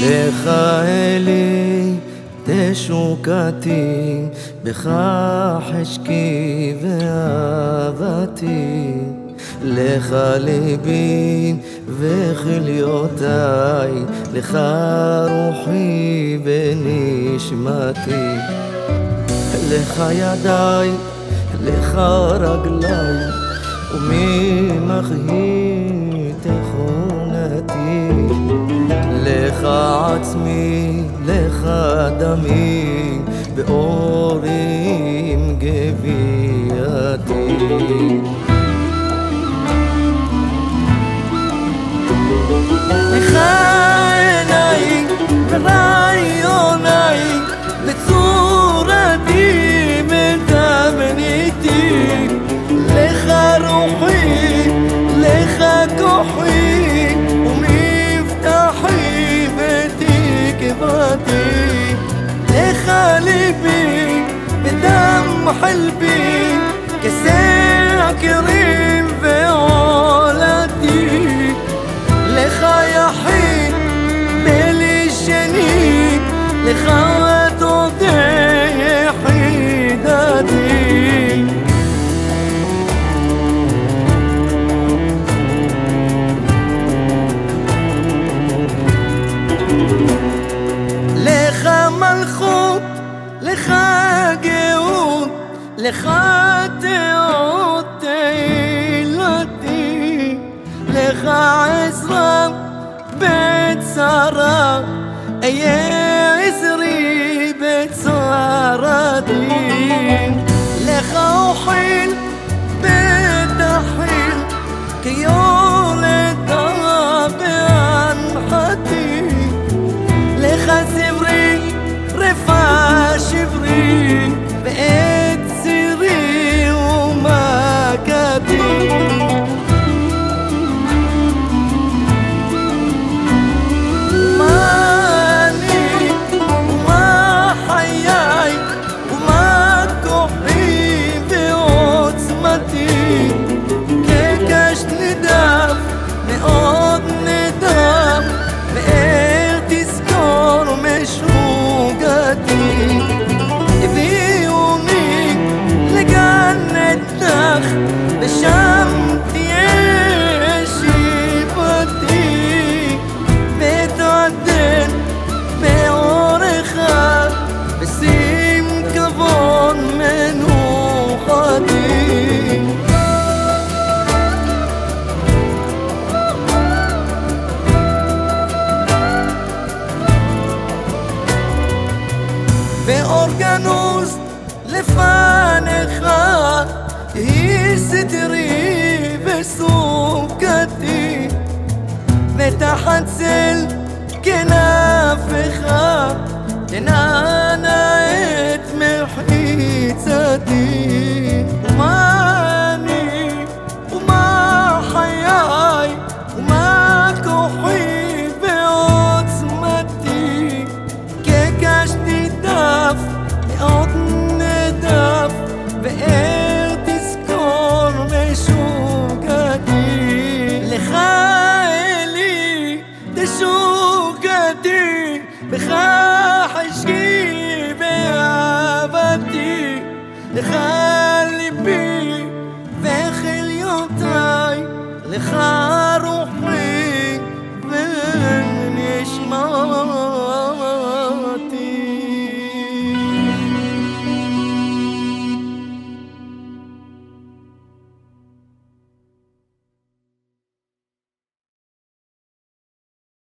לך אלי תשוקתי, בך חשקי ואהבתי. לך ליבי וכליותיי, לך רוחי ונשמתי. לך ידיי, לך רגליי, וממך היא דמי, באורים גווייתי. לך עיניי ורעיוניי, בצורתי בתבניתי. לך רוחי, לך כוחי, ומבטחי ותקוותי. صليبي بدم حلبي كسرك لخاتي وتيلتي لخا عزرا بيت سارة أي عزري بيت سارة لخا وحيل بيت حيل كيوم לך. ושם תהיה שיפתי מתעדן מאורך ושים כבוד מנוחתי. ואור גנוז לפניך. ستري بسوكتي وبكتي فتحت سل كنافخة لأن أنا اتمحيت לך ליבי וכליותיי לך